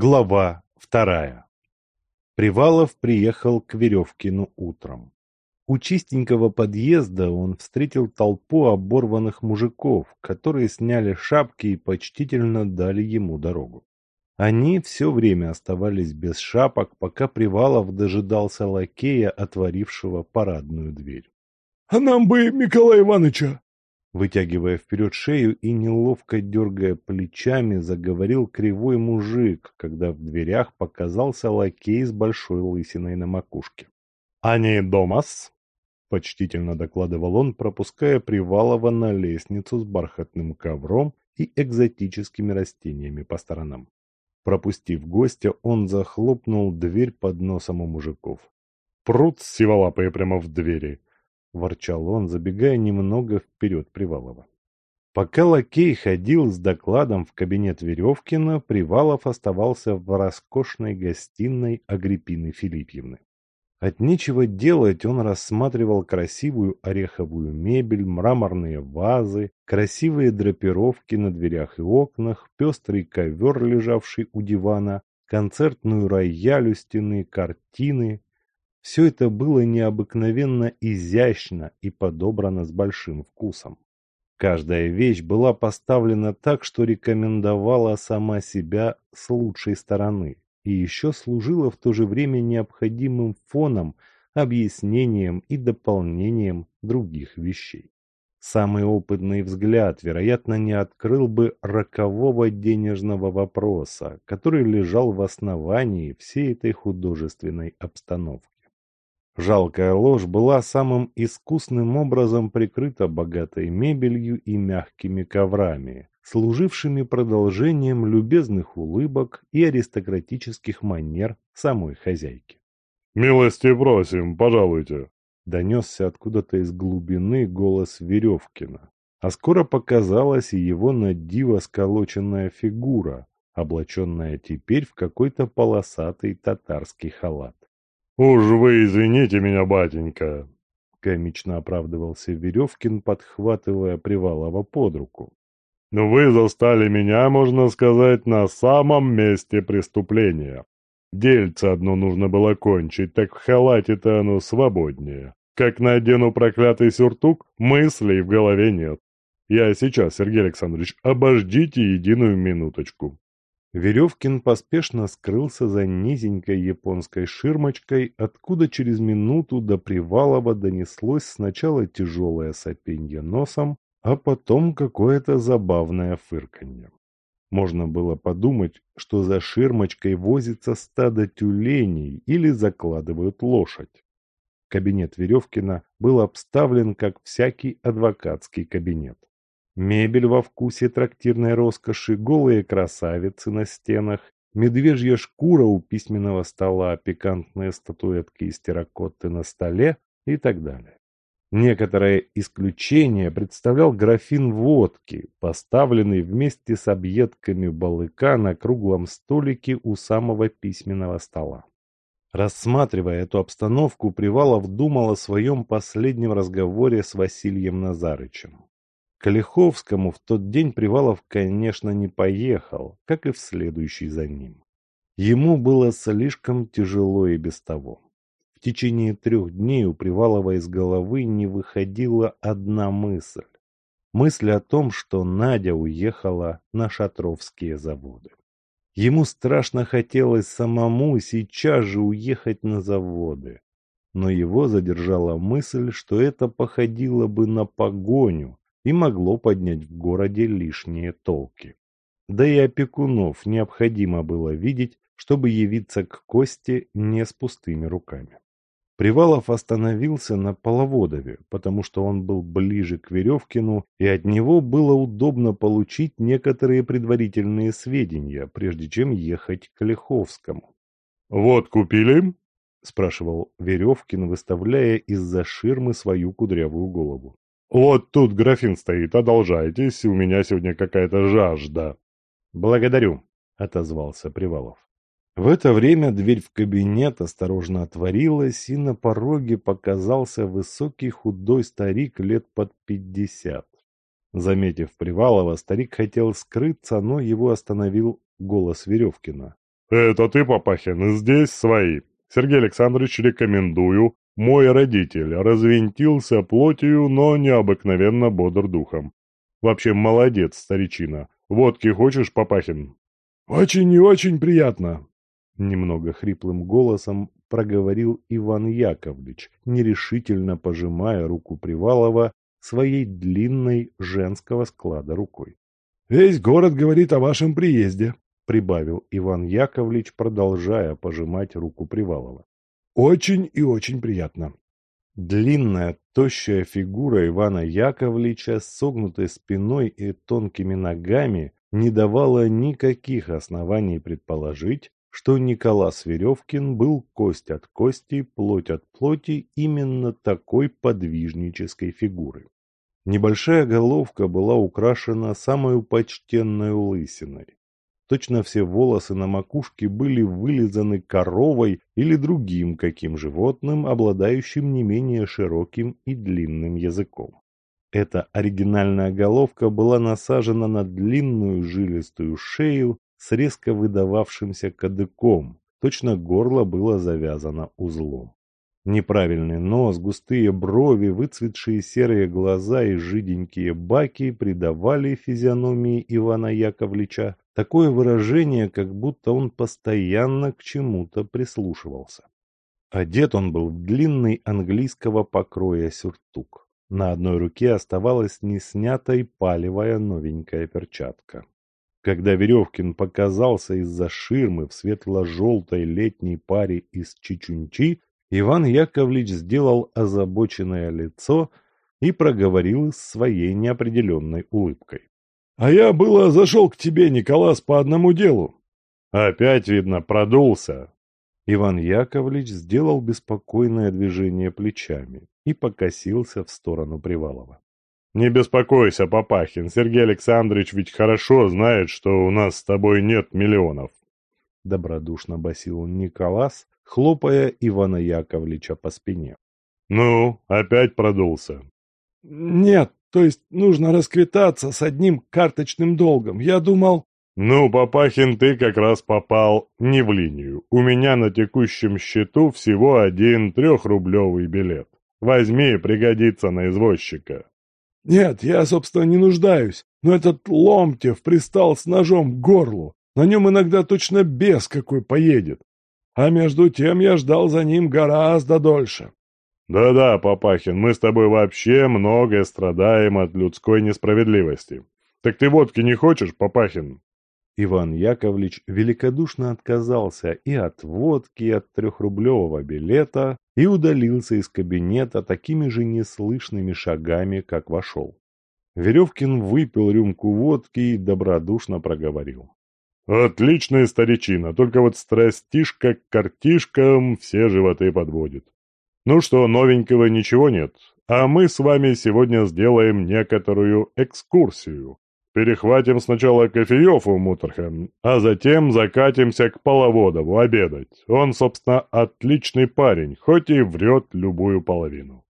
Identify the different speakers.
Speaker 1: Глава вторая. Привалов приехал к Веревкину утром. У чистенького подъезда он встретил толпу оборванных мужиков, которые сняли шапки и почтительно дали ему дорогу. Они все время оставались без шапок, пока Привалов дожидался лакея, отворившего парадную дверь.
Speaker 2: — А нам бы Миколая Ивановича!
Speaker 1: Вытягивая вперед шею и неловко дергая плечами, заговорил кривой мужик, когда в дверях показался лакей с большой лысиной на макушке.
Speaker 2: «Они дома-с?»
Speaker 1: — почтительно докладывал он, пропуская Привалова на лестницу с бархатным ковром и экзотическими растениями по сторонам. Пропустив гостя, он захлопнул дверь под носом у мужиков.
Speaker 2: «Прут сиволапые прямо в двери!»
Speaker 1: – ворчал он, забегая немного вперед Привалова. Пока лакей ходил с докладом в кабинет Веревкина, Привалов оставался в роскошной гостиной Агриппины Филипьевны. От нечего делать он рассматривал красивую ореховую мебель, мраморные вазы, красивые драпировки на дверях и окнах, пестрый ковер, лежавший у дивана, концертную рояль у стены, картины, все это было необыкновенно изящно и подобрано с большим вкусом. Каждая вещь была поставлена так, что рекомендовала сама себя с лучшей стороны и еще служила в то же время необходимым фоном, объяснением и дополнением других вещей. Самый опытный взгляд, вероятно, не открыл бы рокового денежного вопроса, который лежал в основании всей этой художественной обстановки. Жалкая ложь была самым искусным образом прикрыта богатой мебелью и мягкими коврами, служившими продолжением любезных улыбок и аристократических манер самой хозяйки.
Speaker 2: «Милости просим, пожалуйте!»
Speaker 1: Донесся откуда-то из глубины голос Веревкина, а скоро показалась и его на диво сколоченная фигура, облаченная теперь в какой-то полосатый татарский халат.
Speaker 2: «Уж вы извините меня, батенька!»
Speaker 1: Комично оправдывался Веревкин, подхватывая Привалова под руку.
Speaker 2: «Но вы застали меня, можно сказать, на самом месте преступления. Дельце одно нужно было кончить, так в халате-то оно свободнее. Как надену проклятый сюртук, мыслей в голове нет. Я сейчас, Сергей Александрович, обождите единую минуточку».
Speaker 1: Веревкин поспешно скрылся за низенькой японской ширмочкой, откуда через минуту до Привалова донеслось сначала тяжелое сопенье носом, а потом какое-то забавное фырканье. Можно было подумать, что за ширмочкой возится стадо тюленей или закладывают лошадь. Кабинет Веревкина был обставлен как всякий адвокатский кабинет. Мебель во вкусе трактирной роскоши, голые красавицы на стенах, медвежья шкура у письменного стола, пикантные статуэтки из терракотты на столе и так далее. Некоторое исключение представлял графин водки, поставленный вместе с объедками балыка на круглом столике у самого письменного стола. Рассматривая эту обстановку, Привалов думал о своем последнем разговоре с Василием Назарычем. К Лиховскому в тот день Привалов, конечно, не поехал, как и в следующий за ним. Ему было слишком тяжело и без того. В течение трех дней у Привалова из головы не выходила одна мысль. Мысль о том, что Надя уехала на шатровские заводы. Ему страшно хотелось самому сейчас же уехать на заводы. Но его задержала мысль, что это походило бы на погоню, и могло поднять в городе лишние толки. Да и опекунов необходимо было видеть, чтобы явиться к Косте не с пустыми руками. Привалов остановился на Половодове, потому что он был ближе к Веревкину, и от него было удобно получить некоторые предварительные сведения, прежде чем ехать к Лиховскому.
Speaker 2: «Вот купили?» – спрашивал
Speaker 1: Веревкин, выставляя из-за ширмы свою кудрявую голову.
Speaker 2: «Вот тут графин стоит, одолжайтесь, у меня сегодня какая-то жажда».
Speaker 1: «Благодарю», — отозвался Привалов. В это время дверь в кабинет осторожно отворилась, и на пороге показался высокий худой старик лет под пятьдесят. Заметив Привалова, старик хотел скрыться, но его остановил голос Веревкина.
Speaker 2: «Это ты, Папахин, здесь свои. Сергей Александрович, рекомендую. Мой родитель развинтился плотью, но необыкновенно бодр духом. Вообще молодец, старичина. Водки хочешь, Папахин?»
Speaker 1: «Очень и очень приятно!» Немного хриплым голосом проговорил Иван Яковлевич, нерешительно пожимая руку Привалова своей длинной женского склада рукой. «Весь город говорит о вашем приезде», — прибавил Иван Яковлевич, продолжая пожимать руку Привалова. «Очень и очень приятно». Длинная, тощая фигура Ивана Яковлевича с согнутой спиной и тонкими ногами не давала никаких оснований предположить, что Николас Веревкин был кость от кости, плоть от плоти именно такой подвижнической фигуры. Небольшая головка была украшена самой почтенной лысиной. Точно все волосы на макушке были вылизаны коровой или другим каким животным, обладающим не менее широким и длинным языком. Эта оригинальная головка была насажена на длинную жилистую шею с резко выдававшимся кадыком, точно горло было завязано узлом. Неправильный нос, густые брови, выцветшие серые глаза и жиденькие баки придавали физиономии Ивана Яковлевича такое выражение, как будто он постоянно к чему-то прислушивался. Одет он был в длинный английского покроя сюртук. На одной руке оставалась неснятой палевая новенькая перчатка. Когда Веревкин показался из-за ширмы в светло-желтой летней паре из чечунчи, Иван Яковлевич сделал озабоченное лицо и проговорил с своей неопределенной улыбкой. «А я было зашел к тебе, Николас, по одному делу».
Speaker 2: «Опять, видно, продулся».
Speaker 1: Иван Яковлевич сделал беспокойное движение плечами и покосился в сторону Привалова.
Speaker 2: «Не беспокойся, Папахин, Сергей Александрович ведь хорошо знает, что у нас с тобой нет миллионов».
Speaker 1: Добродушно басил Николас, хлопая Ивана Яковлевича по спине.
Speaker 2: «Ну, опять продулся».
Speaker 1: «Нет, то есть нужно расквитаться с одним карточным долгом. Я думал...»
Speaker 2: «Ну, Папахин, ты как раз попал не в линию. У меня на текущем счету всего один трехрублевый билет. Возьми, пригодится на извозчика».
Speaker 1: «Нет, я, собственно, не нуждаюсь, но этот Ломтев пристал с ножом к горлу. На нем иногда точно бес какой поедет. А между тем я ждал за ним гораздо дольше».
Speaker 2: «Да-да, Папахин, мы с тобой вообще многое страдаем от людской несправедливости. Так ты водки не хочешь, Папахин?»
Speaker 1: Иван Яковлевич великодушно отказался и от водки, и от трехрублевого билета, и удалился из кабинета такими же неслышными шагами, как вошел. Веревкин выпил рюмку водки и добродушно проговорил.
Speaker 2: «Отличная старичина, только вот страстишка к картишкам все животы подводит. Ну что, новенького ничего нет, а мы с вами сегодня сделаем некоторую экскурсию. Перехватим сначала кофеев у Мутерхэм, а затем закатимся к Половодову обедать. Он, собственно, отличный парень, хоть и врет любую половину.